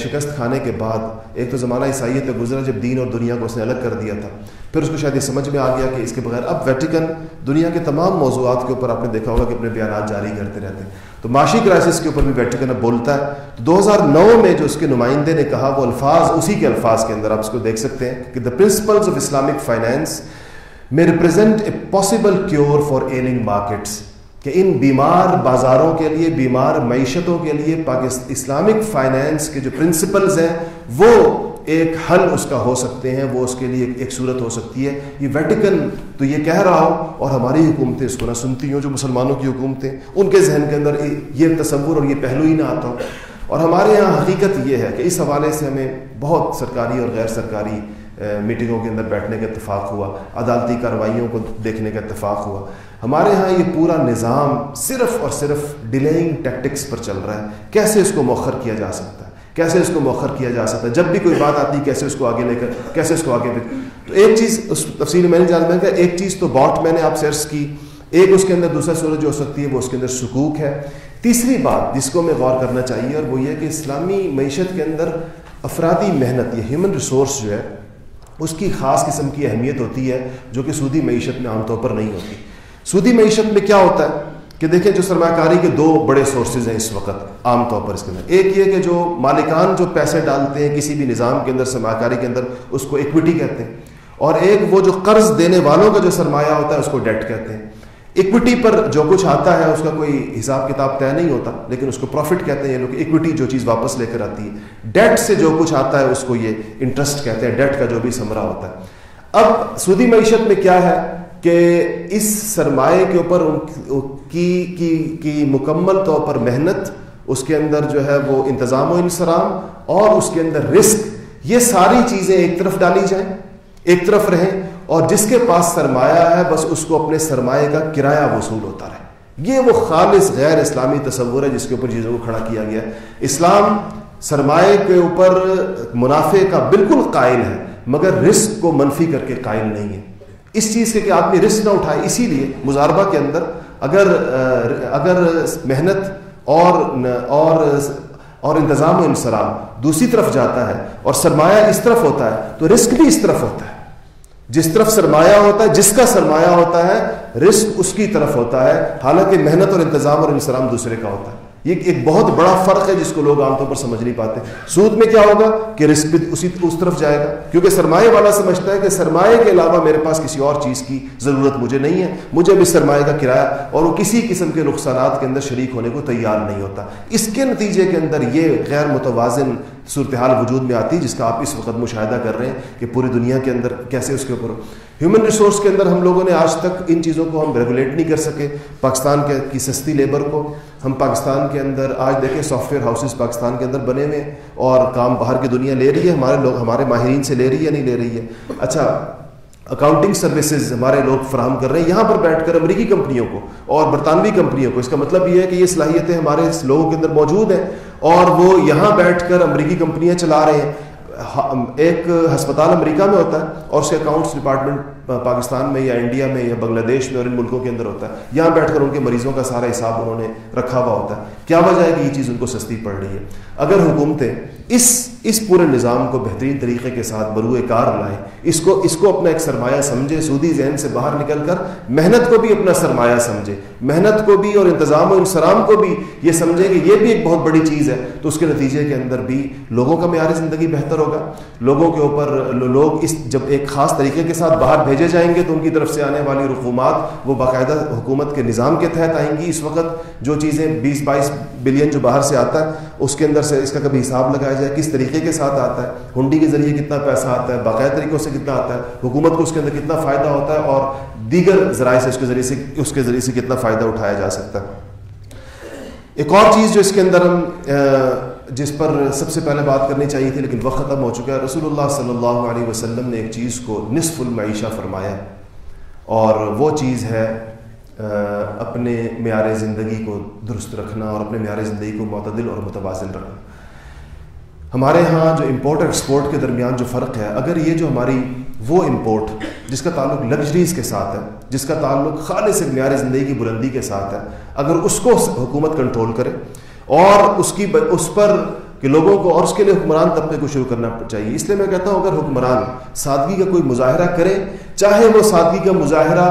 شکست کھانے کے بعد ایک تو زمانہ عیسائیت میں گزرا جب دین اور دنیا کو اس نے الگ کر دیا تھا۔ پھر اس کو شاید یہ سمجھ میں آ گیا کہ اس کے بغیر اب ویٹیکن دنیا کے تمام موضوعات کے اوپر آپ نے دیکھا ہوگا کہ اپنے بیانات جاری کرتے رہتے ہیں۔ تو معاشی کرائسس کے اوپر بھی ویٹیکن اب بولتا ہے۔ تو دو ہزار نو میں جو اس کے نمائندے نے کہا، وہ الفاظ، اسی کے الفاظ کے اندر آپ اس کو دیکھ سکتے ہیں کہ the principles of Islamic finance میں represent a possible cure for ailing markets کہ ان بیمار بازاروں کے لیے، بیمار معیشتوں کے لیے پاکستان اسلامک فائنینس کے جو پرنسپلز ہیں، وہ ایک حل اس کا ہو سکتے ہیں، وہ اس کے لیے ایک صورت ہو سکتی ہے۔ یہ ویٹیکن تو یہ کہہ رہا ہو اور ہماری حکومتیں اس کو نہ سنتی ہوں، جو مسلمانوں کی حکومتیں۔ ان کے ذہن کے اندر یہ تصور اور یہ پہلو ہی نہ آتا ہو۔ اور ہمارے یہاں حقیقت یہ ہے کہ اس حوالے سے ہمیں بہت سرکاری اور غیر سرکاری میٹنگوں کے اندر بیٹھنے کا اتفاق ہوا، عدالتی کارروائیوں کو دیکھنے کا اتفاق ہوا۔ ہمارے ہاں یہ پورا نظام صرف اور صرف ڈیلینگ ٹیکٹکس پر چل رہا ہے۔ کیسے اس کو مؤخر کیا جا سکتا ہے؟ کیسے اس کو مؤخر کیا جا سکتا ہے؟ جب بھی کوئی بات آتی ہے، کیسے اس کو آگے لے کر، کیسے اس کو آگے لے تو ایک چیز اس تفصیل میں نے جانا کہ ایک چیز تو باٹ میں نے آپ سرچ کی۔ ایک اس کے اندر دوسرا صورت جو ہو سکتی ہے، وہ اس کے اندر سکوک ہے۔ تیسری بات جس کو میں غور کرنا چاہیے، اور وہ یہ کہ اسلامی معیشت کے اندر افرادی محنت، یہ ہیومن ریسورس جو ہے اس کی خاص قسم کی اہمیت ہوتی ہے جو کہ سودی معیشت میں عام طور پر نہیں ہوتی۔ سودی معیشت میں کیا ہوتا ہے کہ دیکھیں جو سرمایہ کاری کے دو بڑے سورسز ہیں اس وقت عام طور پر اس کے اندر۔ ایک یہ کہ جو مالکان جو پیسے ڈالتے ہیں کسی بھی نظام کے اندر سرمایہ کاری کے اندر، اس کو ایکویٹی کہتے ہیں۔ اور ایک وہ جو قرض دینے والوں کا جو سرمایہ ہوتا ہے، اس کو ڈیٹ کہتے ہیں۔ ایکوٹی پر جو کچھ آتا ہے، اس کا کوئی حساب کتاب طے نہیں ہوتا، لیکن اس کو پروفٹ کہتے ہیں، یہ لوگ ایکوٹی جو چیز واپس لے کر آتی ہے۔ ڈیٹ سے جو کچھ آتا ہے، اس کو یہ انٹرسٹ کہتے ہیں ڈیٹ کا جو بھی سمرا ہوتا ہے۔ اب سودی معیشت میں کیا ہے کہ اس سرمایہ کے اوپر ان کی کی کی مکمل طور پر محنت، اس کے اندر جو ہے وہ انتظام و انسرام اور اس کے اندر رسک، یہ ساری چیزیں ایک طرف ڈالی جائیں، ایک طرف رہیں۔ اور جس کے پاس سرمایہ ہے، بس اس کو اپنے سرمایہ کا کرایہ وصول ہوتا رہے۔ یہ وہ خالص غیر اسلامی تصور ہے جس کے اوپر چیزوں کو کھڑا کیا گیا اسلام سرمایہ کے اوپر منافع کا بالکل قائل ہے، مگر رسک کو منفی کر کے قائل نہیں ہے۔ اس چیز کے کہ آدمی رسک نہ اٹھائے، اسی لیے مزاربہ کے اندر اگر اگر محنت اور اور اور انتظام و انسرام دوسری طرف جاتا ہے اور سرمایہ اس طرف ہوتا ہے، تو رسک بھی اس طرف ہوتا ہے۔ جس طرف سرمایہ ہوتا ہے، جس کا سرمایہ ہوتا ہے رسک اس کی طرف ہوتا ہے۔ حالانکہ محنت اور انتظام اور انسرام دوسرے کا ہوتا ہے۔ یہ ایک بہت بڑا فرق ہے جس کو لوگ عام طور پر سمجھ نہیں پاتے۔ سود میں کیا ہوگا؟ کہ رسک بھی اسی اس طرف جائے گا۔ کیونکہ سرمایہ والا سمجھتا ہے کہ سرمایہ کے علاوہ میرے پاس کسی اور چیز کی ضرورت مجھے نہیں ہے۔ مجھے بھی سرمایہ کا کرایہ اور وہ کسی قسم کے نقصانات کے اندر شریک ہونے کو تیار نہیں ہوتا۔ اس کے نتیجے کے اندر یہ غیر متوازن صورتحال وجود میں آتی جس کا آپ اس وقت مشاہدہ کر رہے ہیں کہ پوری دنیا کے اندر کیسے اس کے اوپر ہیومن ریسورس کے اندر ہم لوگوں نے آج تک ان چیزوں کو ہم ریگولیٹ نہیں کر سکے۔ پاکستان کے کی سستی لیبر کو ہم پاکستان کے اندر آج دیکھیں سافٹ ویئر ہاؤسز پاکستان کے اندر بنے ہوئے اور کام باہر کی دنیا لے رہی ہے، ہمارے لوگ ہمارے ماہرین سے لے رہی ہے نہیں لے رہی ہے۔ اچھا اکاؤنٹنگ سروسز ہمارے لوگ فراہم کر رہے ہیں۔ یہاں پر بیٹھ کر امریکی کمپنیوں کو اور برطانوی کمپنیوں کو، اس کا مطلب یہ ہے کہ یہ صلاحیتیں ہمارے لوگوں کے اندر موجود ہیں اور وہ یہاں بیٹھ کر امریکی کمپنیاں چلا رہے ہیں۔ ایک ہسپتال امریکہ میں ہوتا ہے اور اس کے اکاؤنٹس ڈپارٹمنٹ پاکستان میں یا انڈیا میں یا بنگلہ دیش میں اور ان ملکوں کے اندر ہوتا ہے۔ یہاں بیٹھ کر ان کے مریضوں کا سارا حساب انہوں نے رکھا ہوا ہوتا ہے۔ کیا وجہ ہے کہ یہ چیز ان کو سستی پڑ رہی ہے؟ اگر حکومتیں اس اس پورے نظام کو بہترین طریقے کے ساتھ بروئے کار لائیں اس کو اس کو اپنا ایک سرمایہ سمجھے سودی ذہن سے باہر نکل کر محنت کو بھی اپنا سرمایہ سمجھے۔ محنت کو بھی اور انتظام و انسرام کو بھی یہ سمجھے کہ یہ بھی ایک بہت بڑی چیز ہے۔ تو اس کے نتیجے کے اندر بھی لوگوں کا معیار زندگی بہتر ہوگا۔ لوگوں کے اوپر لوگ اس جب ایک خاص طریقے کے ساتھ باہر بھیجے جائیں گے تو ان کی طرف سے آنے والی رقومات وہ باقاعدہ حکومت کے نظام کے تحت آئیں گی۔ اس وقت جو چیزیں بیس بائیس بلین جو باہر سے آتا ہے، اس کے اندر سے اس کا کبھی حساب لگایا جائے، کس طریقے کے ساتھ آتا ہے، ہنڈی کے ذریعے کتنا پیسہ آتا ہے، باقاعدہ طریقوں سے کتنا آتا ہے، حکومت کو اس کے اندر کتنا فائدہ ہوتا ہے اور دیگر ذرائع سے اس کے ذریعے سے، اس کے ذریعے سے کتنا فائدہ اٹھایا جا سکتا ہے۔ ایک اور چیز جو اس کے اندر ہم جس پر سب سے پہلے بات کرنی چاہیے تھی، لیکن وقت ختم ہو چکا ہے، رسول اللہ صلی اللہ علیہ وسلم نے ایک چیز کو نصف المعیشہ فرمایا اور وہ چیز ہے اپنے معیار زندگی کو درست رکھنا اور اپنے معیار زندگی کو معتدل اور متوازن رکھنا۔ ہمارے ہاں جو امپورٹ اور ایکسپورٹ کے درمیان جو فرق ہے، اگر یہ جو ہماری وہ امپورٹ جس کا تعلق لگژریز کے ساتھ ہے، جس کا تعلق خالص معیار زندگی کی بلندی کے ساتھ ہے، اگر اس کو حکومت کنٹرول کرے اور اس کی اس پر کہ لوگوں کو اور اس کے لیے حکمران طبقے کو شروع کرنا چاہیے، اس لیے میں کہتا ہوں اگر حکمران سادگی کا کوئی مظاہرہ کرے، چاہے وہ سادگی کا مظاہرہ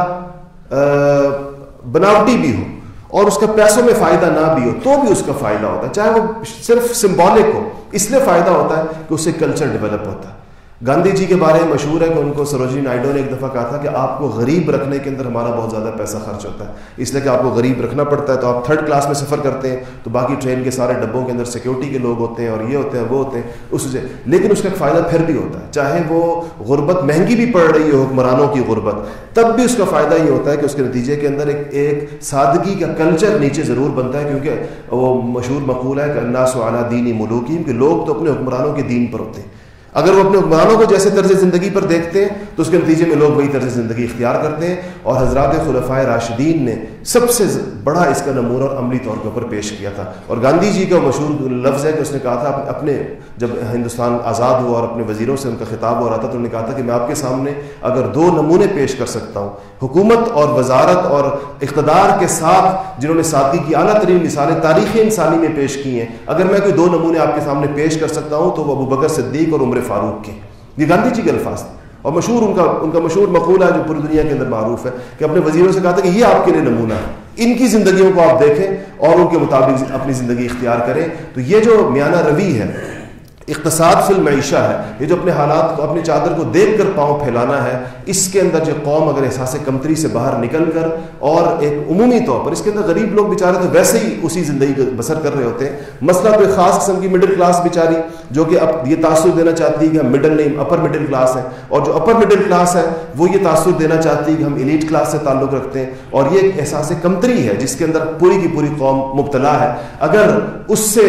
بناوٹی بھی ہو اور اس کا پیسوں میں فائدہ نہ بھی ہو تو بھی اس کا فائدہ ہوتا ہے۔ چاہے وہ صرف سمبولک ہو، اس لیے فائدہ ہوتا ہے کہ اس سے کلچر ڈیولپ ہوتا ہے۔ گاندھی جی کے بارے میں مشہور ہے کہ ان کو سروجی نائڈو نے ایک دفعہ کہا تھا کہ آپ کو غریب رکھنے کے اندر ہمارا بہت زیادہ پیسہ خرچ ہوتا ہے۔ اس لیے کہ آپ کو غریب رکھنا پڑتا ہے تو آپ تھرڈ کلاس میں سفر کرتے ہیں تو باقی ٹرین کے سارے ڈبوں کے اندر سیکورٹی کے لوگ ہوتے ہیں اور یہ ہوتے ہیں، وہ ہوتے ہیں، اس سے۔ لیکن اس کا ایک فائدہ پھر بھی ہوتا ہے۔ چاہے وہ غربت مہنگی بھی پڑ رہی ہے حکمرانوں کی غربت، تب بھی اس کا فائدہ یہ ہوتا ہے کہ اس کے نتیجے کے اندر ایک ایک سادگی کا کلچر نیچے ضرور بنتا ہے۔ کیونکہ وہ مشہور مقول ہے کہ اللہ سعلیٰ دینی ملوکیم، کہ لوگ تو اپنے حکمرانوں کے دین پر ہوتے ہیں۔ اگر وہ اپنے حکمرانوں کو جیسے طرز زندگی پر دیکھتے ہیں، تو اس کے نتیجے میں لوگ وہی طرز زندگی اختیار کرتے ہیں۔ اور حضرات خلفۂ راشدین نے سب سے بڑا اس کا نمونہ اور عملی طور کے اوپر پیش کیا تھا۔ اور گاندھی جی کا مشہور لفظ ہے کہ اس نے کہا تھا، اپنے جب ہندوستان آزاد ہوا اور اپنے وزیروں سے ان کا خطاب ہو رہا تھا، تو انہوں نے کہا تھا کہ میں آپ کے سامنے اگر دو نمونے پیش کر سکتا ہوں، حکومت اور وزارت اور اقتدار کے ساتھ جنہوں نے ساتھی کی، اعلیٰ ترین مثالیں تاریخ انسانی میں پیش کی ہیں۔ اگر میں کوئی دو نمونے آپ کے سامنے پیش کر سکتا ہوں، تو وہ ابو بکر صدیق اور عمر عمر فاروق کے یہ گاندھی جی کے الفاظ تھے۔ اور مشہور ان کا ان کا مشہور مقولہ ہے جو پوری دنیا کے اندر معروف ہے کہ اپنے وزیروں سے کہا تھا کہ یہ آپ کے لیے نمونہ ہے۔ ان کی زندگیوں کو آپ دیکھیں اور ان کے مطابق اپنی زندگی اختیار کریں۔ تو یہ جو میانہ روی ہے اقتصاد فی المعیشہ ہے۔ یہ جو اپنے حالات کو، اپنی چادر کو دیکھ کر پاؤں پھیلانا ہے، اس کے اندر جو قوم اگر احساس کمتری سے باہر نکل کر اور ایک عمومی طور پر، اس کے اندر غریب لوگ بیچارے تو ویسے ہی اسی زندگی کو بسر کر رہے ہوتے ہیں۔ مسئلہ کوئی خاص قسم کی مڈل کلاس بیچاری، جو کہ اب یہ تاثر دینا چاہتی ہے کہ ہم مڈل نہیں اپر مڈل کلاس ہے اور جو اپر مڈل کلاس ہے، وہ یہ تاثر دینا چاہتی ہے کہ ہم ایلیٹ کلاس سے تعلق رکھتے ہیں۔ اور یہ ایک احساس کمتری ہے، جس کے اندر پوری کی پوری قوم مبتلا ہے۔ اگر اس سے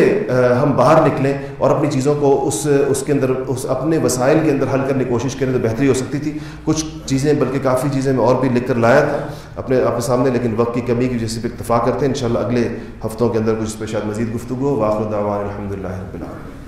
ہم باہر نکلیں اور اپنی چیزوں کو اس اس کے اندر، اس اپنے وسائل کے اندر حل کرنے کی کوشش کریں تو بہتری ہو سکتی تھی۔ کچھ چیزیں، بلکہ کافی چیزیں میں اور بھی لکھ کر لایا تھا اپنے اپنے سامنے، لیکن وقت کی کمی کی وجہ سے اتفاق کرتے ہیں۔ انشاءاللہ اگلے ہفتوں کے اندر کچھ اس پہ شاید مزید گفتگو واخر دعوان الحمد للہ رب العالمین۔